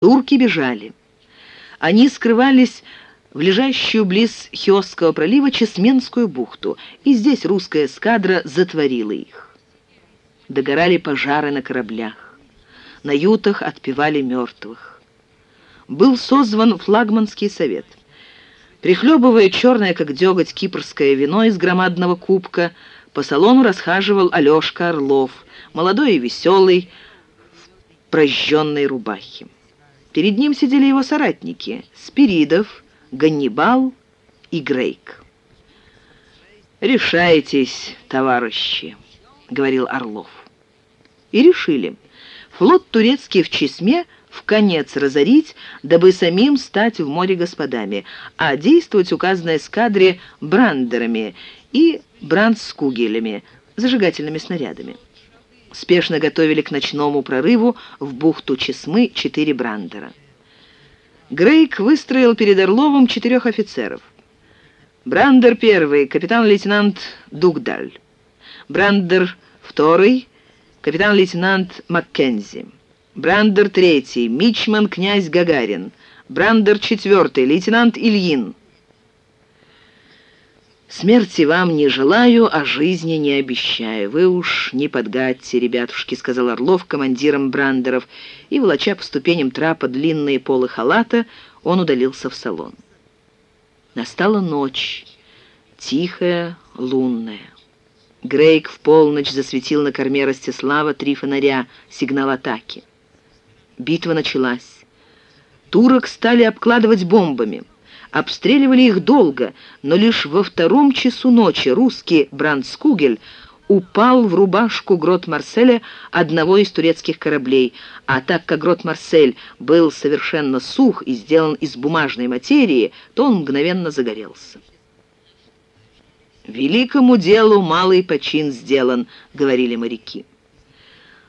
Турки бежали. Они скрывались в лежащую близ Хиосского пролива Чесменскую бухту, и здесь русская эскадра затворила их. Догорали пожары на кораблях. На ютах отпевали мертвых. Был созван флагманский совет. Прихлебывая черное, как деготь, кипрское вино из громадного кубка, по салону расхаживал Алешка Орлов, молодой и веселый, в прожженной рубахе. Перед ним сидели его соратники — Спиридов, Ганнибал и Грейк. «Решайтесь, товарищи», — говорил Орлов. И решили. Флот турецкий в Чесме в конец разорить, дабы самим стать в море господами, а действовать указанной эскадре брандерами и брандскугелями, зажигательными снарядами спешно готовили к ночному прорыву в бухту Чесмы четыре брандера. Грейк выстроил перед Орловым четырех офицеров. Брандер первый, капитан-лейтенант Дугдаль. Брандер второй, капитан-лейтенант Маккензи. Брандер третий, мичман князь Гагарин. Брандер четвертый, лейтенант Ильин. «Смерти вам не желаю, а жизни не обещаю. Вы уж не подгадьте, ребятушки», — сказал Орлов командиром Брандеров, и, волоча по ступеням трапа длинные полы халата, он удалился в салон. Настала ночь, тихая, лунная. Грейк в полночь засветил на корме Ростислава три фонаря, сигнал атаки. Битва началась. Турок стали обкладывать бомбами. Обстреливали их долго, но лишь во втором часу ночи русский Брандскугель упал в рубашку грот Марселя одного из турецких кораблей, а так как грот Марсель был совершенно сух и сделан из бумажной материи, то он мгновенно загорелся. «Великому делу малый почин сделан», — говорили моряки.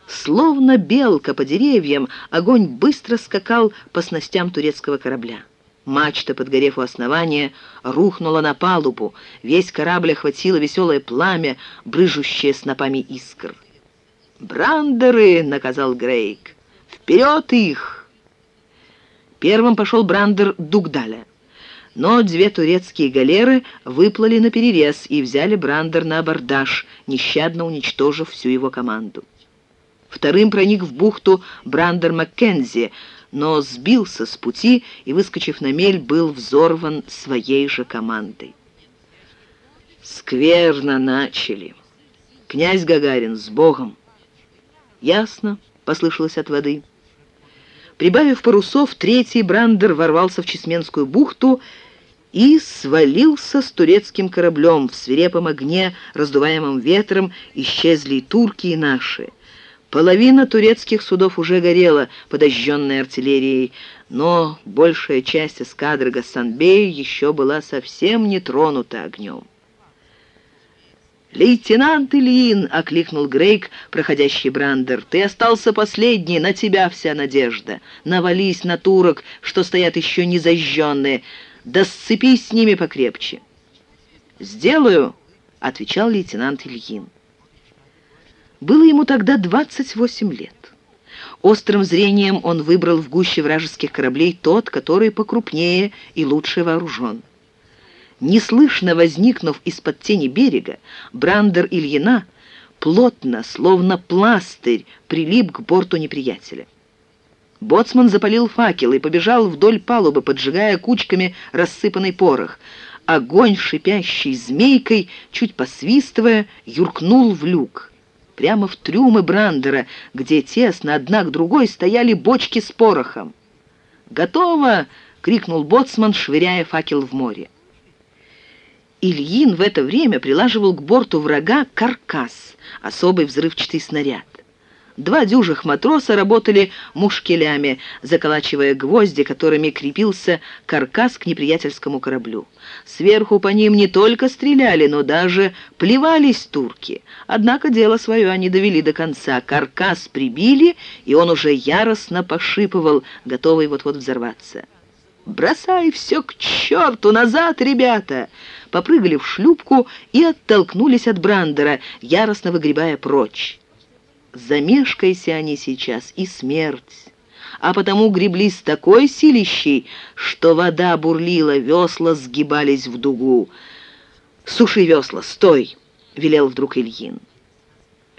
Словно белка по деревьям, огонь быстро скакал по снастям турецкого корабля. Мачта, подгорев у основания, рухнула на палубу. Весь корабль охватило веселое пламя, брыжущее снопами искр. «Брандеры!» — наказал Грейк. «Вперед их!» Первым пошел брандер Дугдаля. Но две турецкие галеры выплыли на перерез и взяли брандер на абордаж, нещадно уничтожив всю его команду. Вторым проник в бухту брандер Маккензи — но сбился с пути и, выскочив на мель, был взорван своей же командой. Скверно начали. Князь Гагарин с Богом. Ясно, послышалось от воды. Прибавив парусов, третий брандер ворвался в Чесменскую бухту и свалился с турецким кораблем. В свирепом огне, раздуваемом ветром, исчезли и турки, и наши. Половина турецких судов уже горела, подожженной артиллерией, но большая часть эскадры Гасанбея еще была совсем не тронута огнем. «Лейтенант Ильин!» — окликнул Грейк, проходящий Брандер. «Ты остался последний, на тебя вся надежда. Навались на турок, что стоят еще не зажженные. Да сцепись с ними покрепче». «Сделаю!» — отвечал лейтенант Ильин. Было ему тогда 28 лет. Острым зрением он выбрал в гуще вражеских кораблей тот, который покрупнее и лучше вооружен. Неслышно возникнув из-под тени берега, Брандер Ильина плотно, словно пластырь, прилип к борту неприятеля. Боцман запалил факел и побежал вдоль палубы, поджигая кучками рассыпанный порох. Огонь, шипящий змейкой, чуть посвистывая, юркнул в люк прямо в трюмы Брандера, где тесно одна к другой стояли бочки с порохом. «Готово!» — крикнул боцман, швыряя факел в море. Ильин в это время прилаживал к борту врага каркас, особый взрывчатый снаряд. Два дюжих матроса работали мушкелями, заколачивая гвозди, которыми крепился каркас к неприятельскому кораблю. Сверху по ним не только стреляли, но даже плевались турки. Однако дело свое они довели до конца. Каркас прибили, и он уже яростно пошипывал, готовый вот-вот взорваться. «Бросай все к черту! Назад, ребята!» Попрыгали в шлюпку и оттолкнулись от Брандера, яростно выгребая прочь. Замешкайся они сейчас, и смерть. а потому гребли с такой силищей, что вода бурлила, весла сгибались в дугу. «Суши весла, стой!» — велел вдруг Ильин.